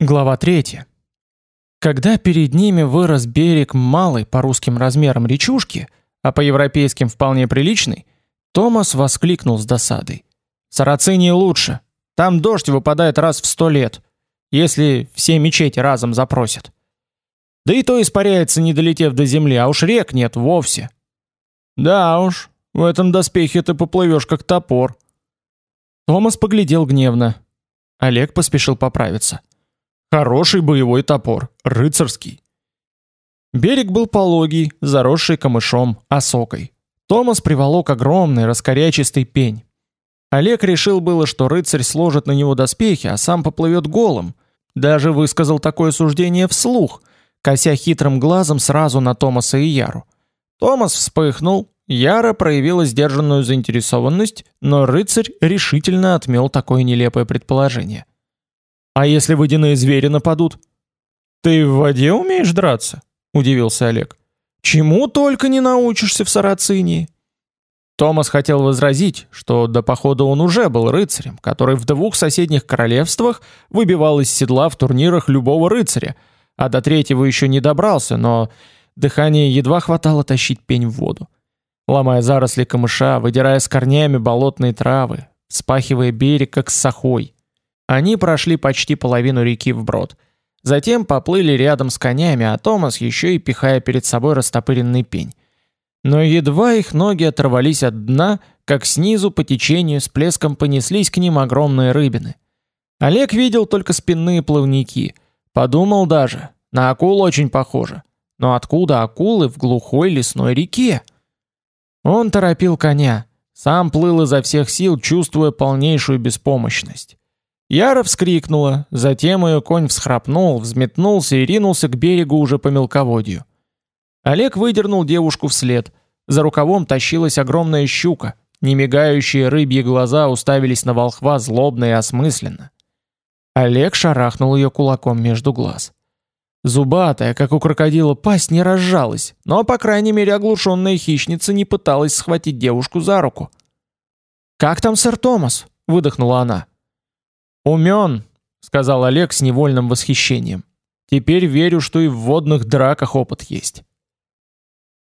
Глава 3. Когда перед ними вырос берег малой по русским размерам речушки, а по европейским вполне приличный, Томас воскликнул с досадой: "Сарацинии лучше. Там дождь выпадает раз в сто лет, если все мечети разом запросят. Да и то испаряется, не долетев до земли, а уж рек нет вовсе". "Да уж, в этом доспехе ты поплывешь как топор". Томас поглядел гневно. Олег поспешил поправиться. Хороший боевой топор, рыцарский. Берег был пологий, заросший камышом, осокой. Томас приволок огромный раскорячистый пень. Олег решил было, что рыцарь сложит на него доспехи, а сам поплывет голым. Даже высказал такое суждение вслух, кося хитрым глазом сразу на Томаса и Яру. Томас вспыхнул, Яра проявила сдержанную заинтересованность, но рыцарь решительно отмел такое нелепое предположение. А если водяные звери нападут? Ты в воде умеешь драться? удивился Олег. Чему только не научишься в Сарацинии. Томас хотел возразить, что до похода он уже был рыцарем, который в двух соседних королевствах выбивал из седла в турнирах любого рыцаря, а до третьего еще не добрался, но дыхание едва хватало тащить пень в воду. Ломая заросли камыша, выдирая с корнями болотные травы, спахивая берег как сахой. Они прошли почти половину реки вброд. Затем поплыли рядом с конями, а Томас еще и пихая перед собой растопыренный пень. Но едва их ноги оторвались от дна, как снизу по течению с плеском понеслись к ним огромные рыбины. Олег видел только спинные плавники. Подумал даже, на акул очень похоже. Но откуда акулы в глухой лесной реке? Он торопил коня, сам плыл изо всех сил, чувствуя полнейшую беспомощность. Яра вскрикнула, затем ее конь всхрапнул, взметнулся и ринулся к берегу уже по мелководью. Олег выдернул девушку вслед. За рукавом тащилась огромная щука. Немигающие рыбьи глаза уставились на волхва злобно и осмысленно. Олег шарахнул ее кулаком между глаз. Зубатая, как у крокодила, пасть не разжалась, но, по крайней мере, оглушенная хищница не пыталась схватить девушку за руку. «Как там сэр Томас?» — выдохнула она. Умен, сказал Олег с невольным восхищением. Теперь верю, что и в водных драках опыт есть.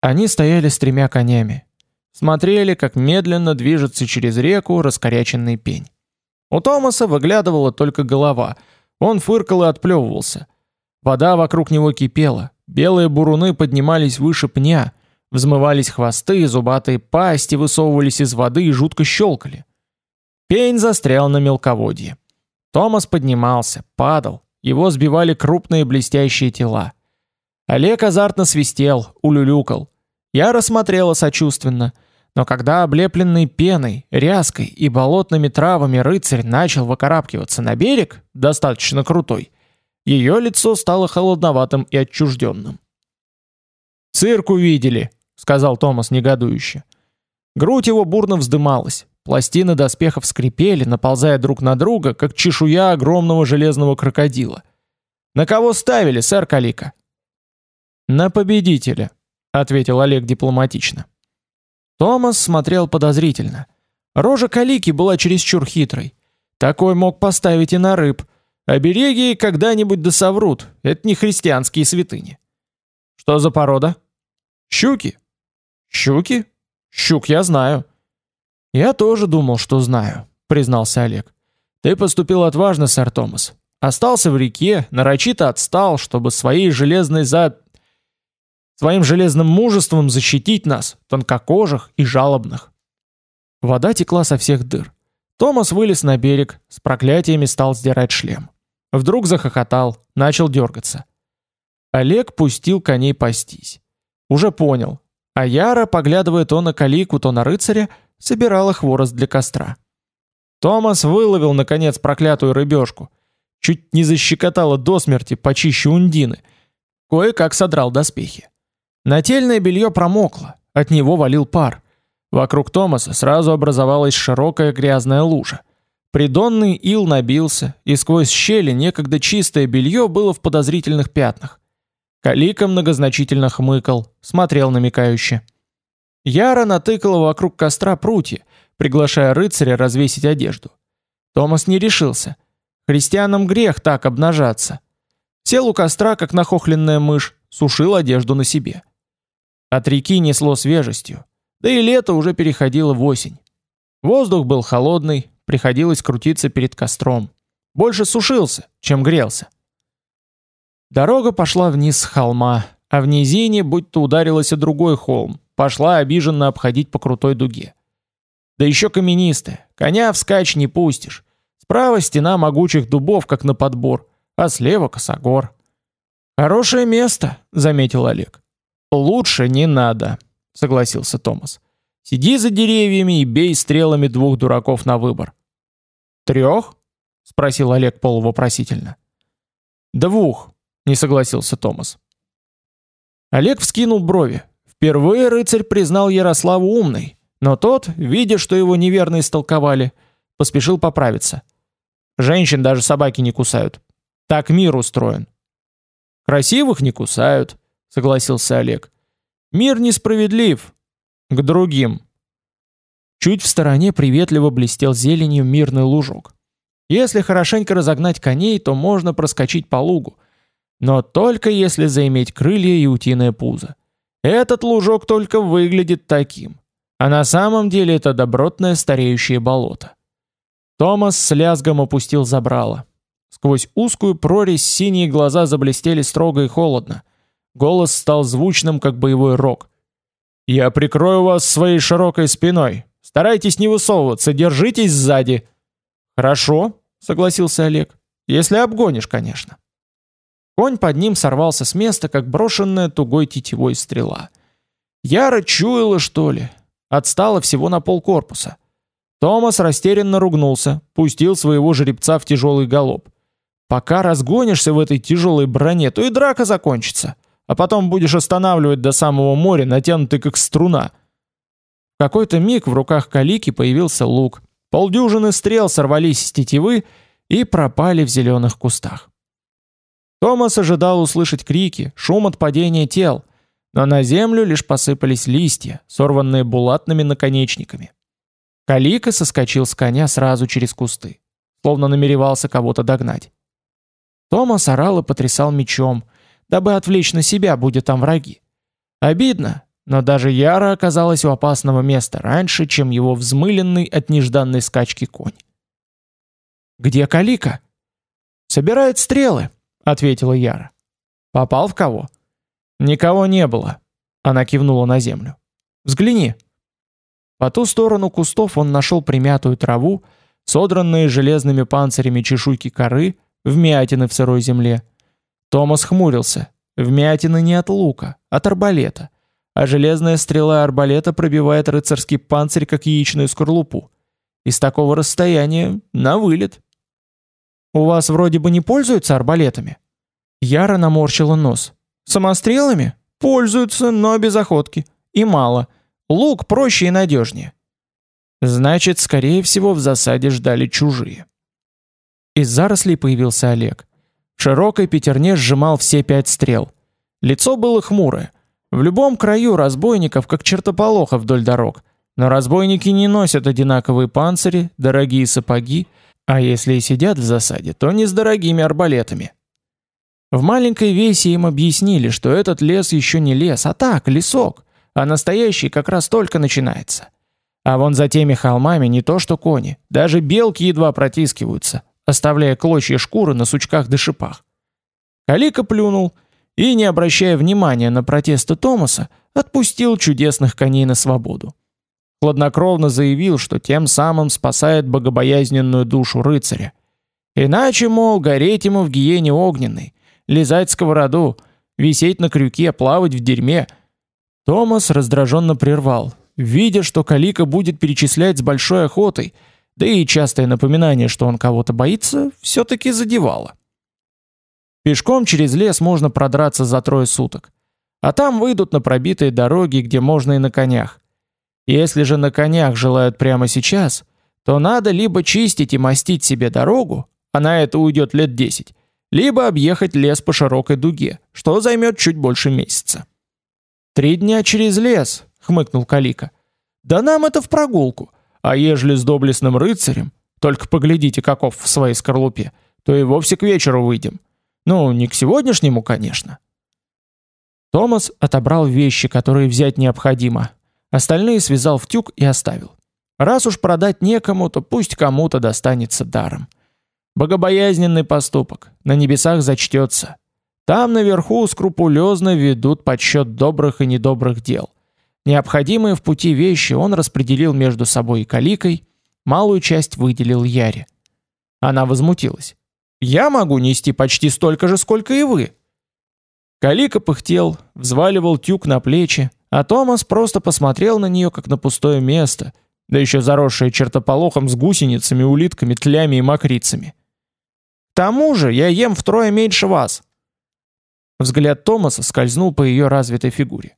Они стояли с тремя конями, смотрели, как медленно движется через реку раскоряченный пень. У Томаса выглядывала только голова. Он фыркал и отплевывался. Вода вокруг него кипела. Белые буруны поднимались выше пня, взмывались хвосты, зубатые пасти высовывались из воды и жутко щелкали. Пень застрял на мелководье. Томас поднимался, падал, его сбивали крупные блестящие тела. Олег азартно свистел, улюлюкал. Я рассмотрела сочувственно, но когда облепленный пеной, ряской и болотными травами рыцарь начал выкарабкиваться на берег, достаточно крутой, ее лицо стало холодноватым и отчужденным. «Цирк увидели», — сказал Томас негодующе. Грудь его бурно вздымалась, Пластины доспехов скрипели, наползая друг на друга, как чешуя огромного железного крокодила. На кого ставили, сэр Калика? На победителя, ответил Олег дипломатично. Томас смотрел подозрительно. Рожа Калики была чересчур хитрой. Такой мог поставить и на рыб. Обереги когда-нибудь досоврут. Это не христианские святыни. Что за порода? Щуки. Щуки? Щук я знаю. Я тоже думал, что знаю, признался Олег. Ты поступил отважно, сэр Томас. Остался в реке, нарочито отстал, чтобы своей железной за своим железным мужеством защитить нас, тонкокожих и жалобных. Вода текла со всех дыр. Томас вылез на берег, с проклятиями стал сдирать шлем. Вдруг захохотал, начал дергаться. Олег пустил коней пастись. Уже понял. А Яра, поглядывая то на Калику, то на рыцаря, собирала хворост для костра. Томас выловил наконец проклятую рыбешку, чуть не защекотала до смерти почище ундины. Кое-как содрал доспехи. Нательное белье промокло, от него валил пар. Вокруг Томаса сразу образовалась широкая грязная лужа. Придонный ил набился, и сквозь щели некогда чистое белье было в подозрительных пятнах. Калика многозначительно хмыкал, смотрел намекающе. Яра натыкала вокруг костра прутья, приглашая рыцаря развесить одежду. Томас не решился. Христианам грех так обнажаться. Сел у костра, как нахохленная мышь, сушил одежду на себе. От реки несло свежестью, да и лето уже переходило в осень. Воздух был холодный, приходилось крутиться перед костром. Больше сушился, чем грелся. Дорога пошла вниз с холма, а в низине будто ударилась о другой холм, пошла обиженно обходить по крутой дуге. Да еще каменистая, коня вскачь не пустишь. Справа стена могучих дубов, как на подбор, а слева косогор. «Хорошее место», — заметил Олег. «Лучше не надо», — согласился Томас. «Сиди за деревьями и бей стрелами двух дураков на выбор». «Трех?» — спросил Олег полувопросительно. «Двух», — не согласился Томас. Олег вскинул брови. Впервые рыцарь признал Ярославу умной, но тот, видя, что его неверно истолковали, поспешил поправиться. Женщин даже собаки не кусают. Так мир устроен. Красивых не кусают, согласился Олег. Мир несправедлив к другим. Чуть в стороне приветливо блестел зеленью мирный лужок. Если хорошенько разогнать коней, то можно проскочить по лугу, но только если заиметь крылья и утиное пузо. Этот лужок только выглядит таким, а на самом деле это добротное стареющее болото. Томас с лязгом опустил забрало. Сквозь узкую прорезь синие глаза заблестели строго и холодно. Голос стал звучным, как боевой рог. «Я прикрою вас своей широкой спиной. Старайтесь не высовываться, держитесь сзади». «Хорошо», — согласился Олег. «Если обгонишь, конечно». Конь под ним сорвался с места, как брошенная тугой тетивой стрела. Яра чуяла, что ли. Отстала всего на пол корпуса. Томас растерянно ругнулся, пустил своего жеребца в тяжелый галоп. Пока разгонишься в этой тяжелой броне, то и драка закончится, а потом будешь останавливать до самого моря, натянутый как струна. В какой-то миг в руках Калики появился лук. Полдюжины стрел сорвались с тетивы и пропали в зеленых кустах. Томас ожидал услышать крики, шум от падения тел, но на землю лишь посыпались листья, сорванные булатными наконечниками. Калика соскочил с коня сразу через кусты, словно намеревался кого-то догнать. Томас орал и потрясал мечом, дабы отвлечь на себя, будет там враги. Обидно, но даже Яра оказалась у опасного места раньше, чем его взмыленный от нежданной скачки конь. «Где Калика?» «Собирает стрелы», ответила Яра. Попал в кого? Никого не было. Она кивнула на землю. Взгляни. По ту сторону кустов он нашел примятую траву, содранные железными панцирями чешуйки коры, вмятины в сырой земле. Томас хмурился. Вмятины не от лука, от арбалета. А железная стрела арбалета пробивает рыцарский панцирь, как яичную скорлупу. Из такого расстояния на вылет. У вас вроде бы не пользуются арбалетами. Яра наморщила нос. Самострелами? Пользуются, но без охотки. И мало. Лук проще и надежнее. Значит, скорее всего, в засаде ждали чужие. Из зарослей появился Олег. В широкой пятерне сжимал все пять стрел. Лицо было хмурое. В любом краю разбойников, как чертополоха вдоль дорог. Но разбойники не носят одинаковые панцири, дорогие сапоги, а если и сидят в засаде, то не с дорогими арбалетами. В маленькой весе им объяснили, что этот лес еще не лес, а так, лесок, а настоящий как раз только начинается. А вон за теми холмами не то что кони, даже белки едва протискиваются, оставляя клочья шкуры на сучках да шипах. Калика плюнул и, не обращая внимания на протесты Томаса, отпустил чудесных коней на свободу хладнокровно заявил, что тем самым спасает богобоязненную душу рыцаря. Иначе, мол, гореть ему в гиене огненной, лизать сковороду, висеть на крюке, плавать в дерьме. Томас раздраженно прервал, видя, что Калика будет перечислять с большой охотой, да и частое напоминание, что он кого-то боится, все-таки задевало. Пешком через лес можно продраться за трое суток. А там выйдут на пробитые дороги, где можно и на конях. Если же на конях желают прямо сейчас, то надо либо чистить и мастить себе дорогу, а на это уйдет лет 10, либо объехать лес по широкой дуге, что займет чуть больше месяца. «Три дня через лес», — хмыкнул Калика. «Да нам это в прогулку, а ежели с доблестным рыцарем, только поглядите, каков в своей скорлупе, то и вовсе к вечеру выйдем. Ну, не к сегодняшнему, конечно. Томас отобрал вещи, которые взять необходимо. Остальные связал в тюк и оставил. Раз уж продать некому, то пусть кому-то достанется даром. Богобоязненный поступок, на небесах зачтется. Там наверху скрупулезно ведут подсчет добрых и недобрых дел. Необходимые в пути вещи он распределил между собой и Каликой, малую часть выделил Яре. Она возмутилась. «Я могу нести почти столько же, сколько и вы». Калика пыхтел, взваливал тюк на плечи, а Томас просто посмотрел на нее, как на пустое место, да еще заросшее чертополохом с гусеницами, улитками, тлями и мокрицами. «К тому же я ем втрое меньше вас». Взгляд Томаса скользнул по ее развитой фигуре.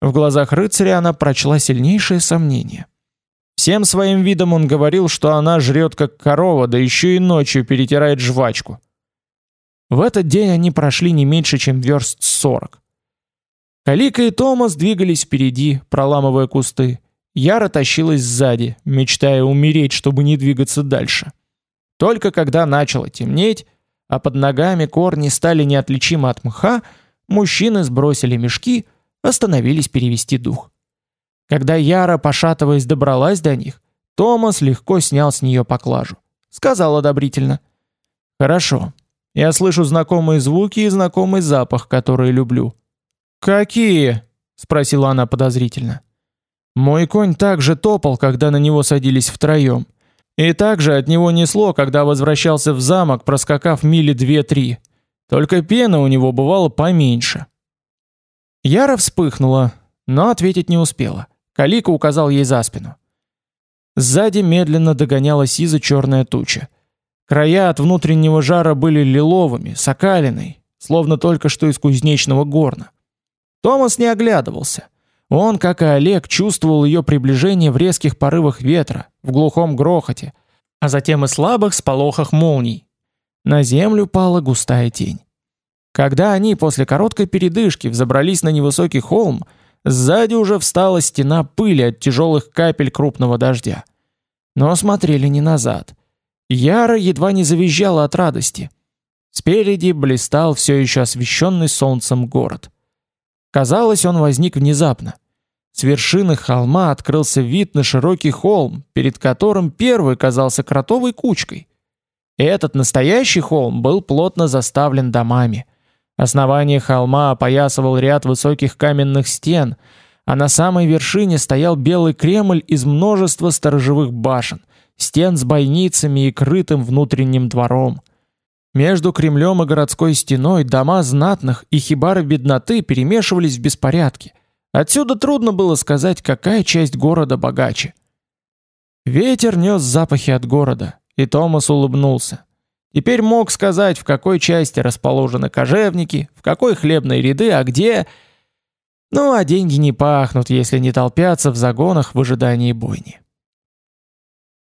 В глазах рыцаря она прочла сильнейшее сомнение. Всем своим видом он говорил, что она жрет как корова, да еще и ночью перетирает жвачку. В этот день они прошли не меньше, чем верст сорок. Калика и Томас двигались впереди, проламывая кусты. Яра тащилась сзади, мечтая умереть, чтобы не двигаться дальше. Только когда начало темнеть, а под ногами корни стали неотличимы от мха, мужчины сбросили мешки, остановились перевести дух. Когда Яра, пошатываясь, добралась до них, Томас легко снял с нее поклажу. Сказал одобрительно. «Хорошо. Я слышу знакомые звуки и знакомый запах, который люблю. «Какие?» — спросила она подозрительно. «Мой конь также топал, когда на него садились втроем. И также от него несло, когда возвращался в замок, проскакав мили две-три. Только пена у него бывала поменьше». Яра вспыхнула, но ответить не успела. Калика указал ей за спину. Сзади медленно догоняла сизо черная туча. Края от внутреннего жара были лиловыми, сокалиной, словно только что из кузнечного горна. Томас не оглядывался. Он, как и Олег, чувствовал ее приближение в резких порывах ветра, в глухом грохоте, а затем и слабых сполохах молний. На землю пала густая тень. Когда они после короткой передышки взобрались на невысокий холм, сзади уже встала стена пыли от тяжелых капель крупного дождя. Но смотрели не назад. Яра едва не завизжала от радости. Спереди блистал все еще освещенный солнцем город. Казалось, он возник внезапно. С вершины холма открылся вид на широкий холм, перед которым первый казался кротовой кучкой. Этот настоящий холм был плотно заставлен домами. Основание холма опоясывал ряд высоких каменных стен, а на самой вершине стоял белый Кремль из множества сторожевых башен, стен с бойницами и крытым внутренним двором. Между Кремлем и городской стеной дома знатных и хибары бедноты перемешивались в беспорядке. Отсюда трудно было сказать, какая часть города богаче. Ветер нес запахи от города, и Томас улыбнулся. Теперь мог сказать, в какой части расположены кожевники, в какой хлебные ряды, а где... Ну, а деньги не пахнут, если не толпятся в загонах в ожидании бойни.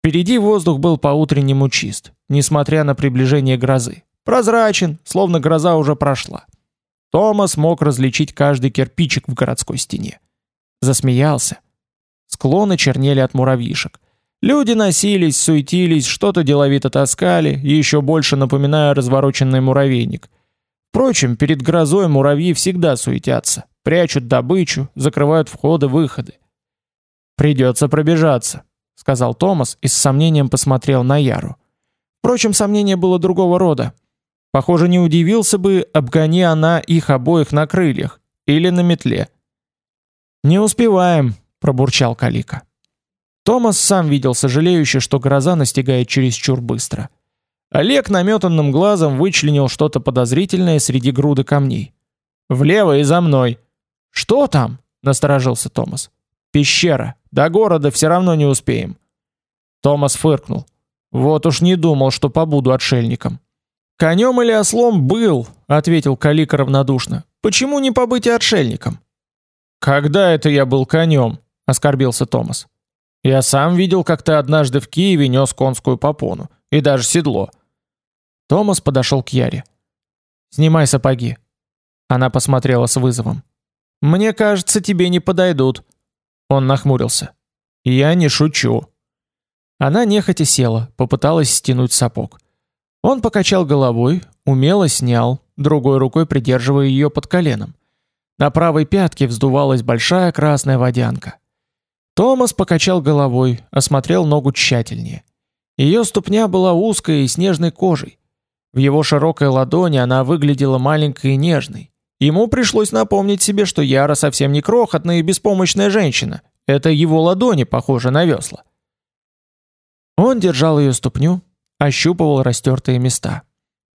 Впереди воздух был по-утреннему чист, несмотря на приближение грозы. Прозрачен, словно гроза уже прошла. Томас мог различить каждый кирпичик в городской стене. Засмеялся. Склоны чернели от муравьишек. Люди носились, суетились, что-то деловито таскали, еще больше напоминая развороченный муравейник. Впрочем, перед грозой муравьи всегда суетятся, прячут добычу, закрывают входы-выходы. Придется пробежаться сказал Томас и с сомнением посмотрел на Яру. Впрочем, сомнение было другого рода. Похоже, не удивился бы, обгони она их обоих на крыльях или на метле. Не успеваем, пробурчал Калика. Томас сам видел сожалеюще, что гроза настигает чересчур быстро. Олег наметанным глазом вычленил что-то подозрительное среди груды камней. «Влево и за мной!» «Что там?» — насторожился Томас. «Пещера. До города все равно не успеем. Томас фыркнул. Вот уж не думал, что побуду отшельником. Конем или ослом был, ответил Калика равнодушно. Почему не побыть и отшельником? Когда это я был конем? оскорбился Томас. Я сам видел, как ты однажды в Киеве нес конскую попону и даже седло. Томас подошел к Яре. Снимай сапоги. Она посмотрела с вызовом. Мне кажется, тебе не подойдут. Он нахмурился. «Я не шучу». Она нехотя села, попыталась стянуть сапог. Он покачал головой, умело снял, другой рукой придерживая ее под коленом. На правой пятке вздувалась большая красная водянка. Томас покачал головой, осмотрел ногу тщательнее. Ее ступня была узкой и снежной кожей. В его широкой ладони она выглядела маленькой и нежной. Ему пришлось напомнить себе, что Яра совсем не крохотная и беспомощная женщина. Это его ладони похожи на весла. Он держал ее ступню, ощупывал растертые места.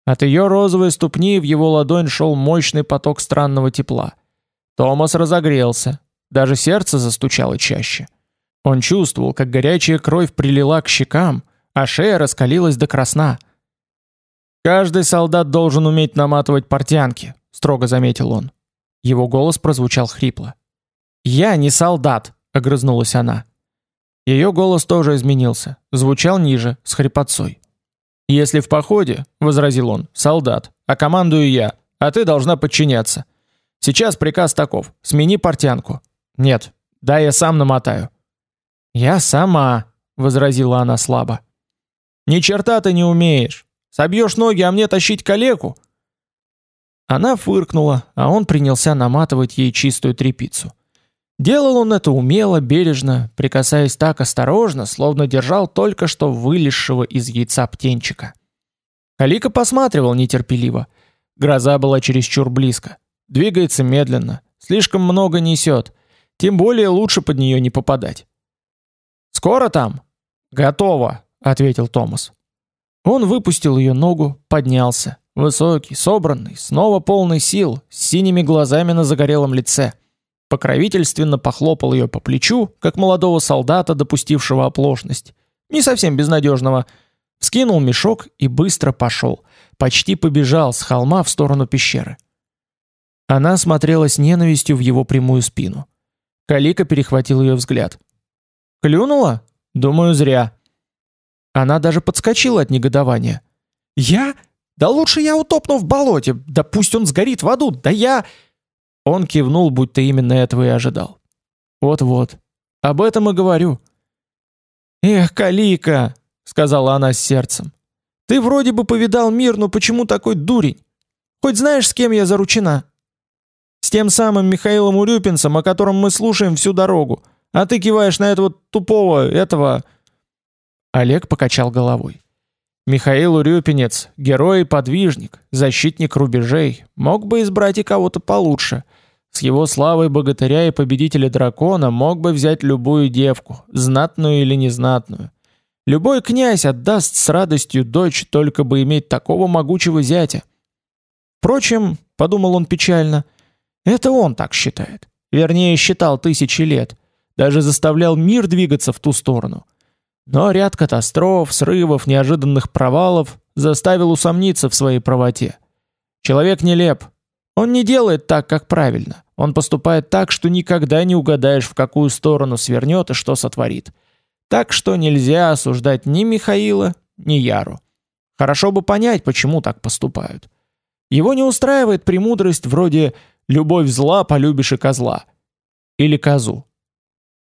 От ее розовой ступни в его ладонь шел мощный поток странного тепла. Томас разогрелся, даже сердце застучало чаще. Он чувствовал, как горячая кровь прилила к щекам, а шея раскалилась до красна. «Каждый солдат должен уметь наматывать портянки», — строго заметил он. Его голос прозвучал хрипло. «Я не солдат», — огрызнулась она. Ее голос тоже изменился, звучал ниже, с хрипотцой. «Если в походе», — возразил он, — «солдат, а командую я, а ты должна подчиняться. Сейчас приказ таков, смени портянку». «Нет, да я сам намотаю». «Я сама», — возразила она слабо. «Ни черта ты не умеешь. Собьешь ноги, а мне тащить калеку?» Она фыркнула, а он принялся наматывать ей чистую тряпицу. Делал он это умело, бережно, прикасаясь так осторожно, словно держал только что вылезшего из яйца птенчика. Калика посматривал нетерпеливо. Гроза была чересчур близко. Двигается медленно, слишком много несет. Тем более лучше под нее не попадать. «Скоро там?» «Готово», — ответил Томас. Он выпустил ее ногу, поднялся. Высокий, собранный, снова полный сил, с синими глазами на загорелом лице покровительственно похлопал ее по плечу, как молодого солдата, допустившего оплошность, не совсем безнадежного, вскинул мешок и быстро пошел, почти побежал с холма в сторону пещеры. Она смотрела с ненавистью в его прямую спину. Калика перехватил ее взгляд. «Клюнула? Думаю, зря». Она даже подскочила от негодования. «Я? Да лучше я утопну в болоте, да пусть он сгорит в аду, да я...» Он кивнул, будто именно этого и ожидал. Вот-вот. Об этом и говорю. Эх, Калика, сказала она с сердцем. Ты вроде бы повидал мир, но почему такой дурень? Хоть знаешь, с кем я заручена? С тем самым Михаилом Урюпинцем, о котором мы слушаем всю дорогу. А ты киваешь на этого тупого, этого Олег покачал головой. Михаил Урюпинец, герой и подвижник, защитник рубежей, мог бы избрать и кого-то получше. С его славой богатыря и победителя дракона мог бы взять любую девку, знатную или незнатную. Любой князь отдаст с радостью дочь, только бы иметь такого могучего зятя. Впрочем, подумал он печально, это он так считает. Вернее, считал тысячи лет. Даже заставлял мир двигаться в ту сторону. Но ряд катастроф, срывов, неожиданных провалов заставил усомниться в своей правоте. Человек нелеп. Он не делает так, как правильно. Он поступает так, что никогда не угадаешь, в какую сторону свернет и что сотворит. Так что нельзя осуждать ни Михаила, ни Яру. Хорошо бы понять, почему так поступают. Его не устраивает премудрость вроде «любовь зла, полюбишь и козла». Или козу.